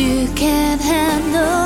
you can't handle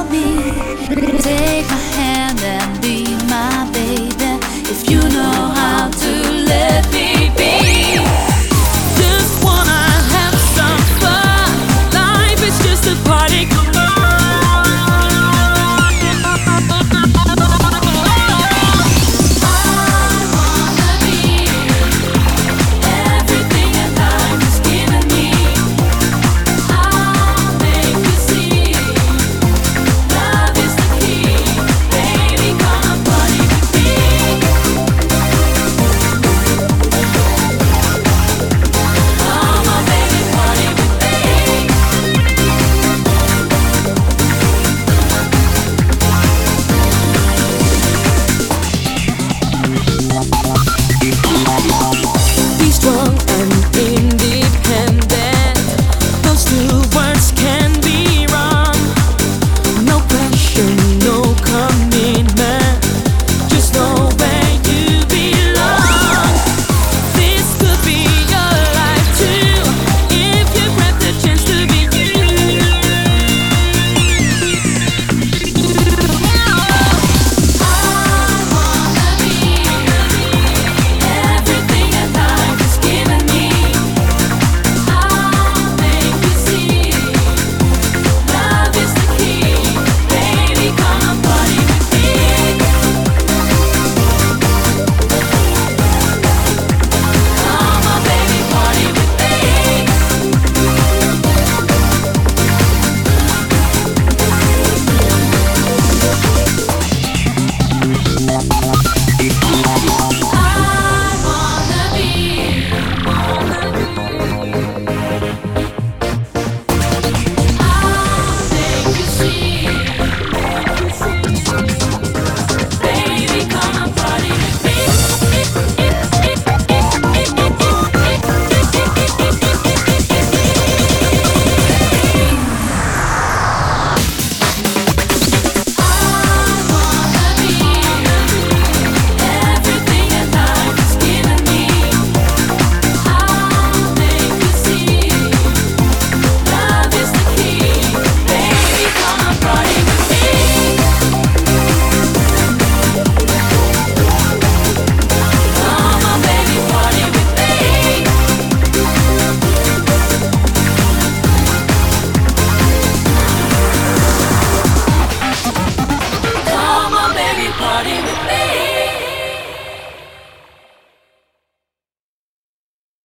party with me.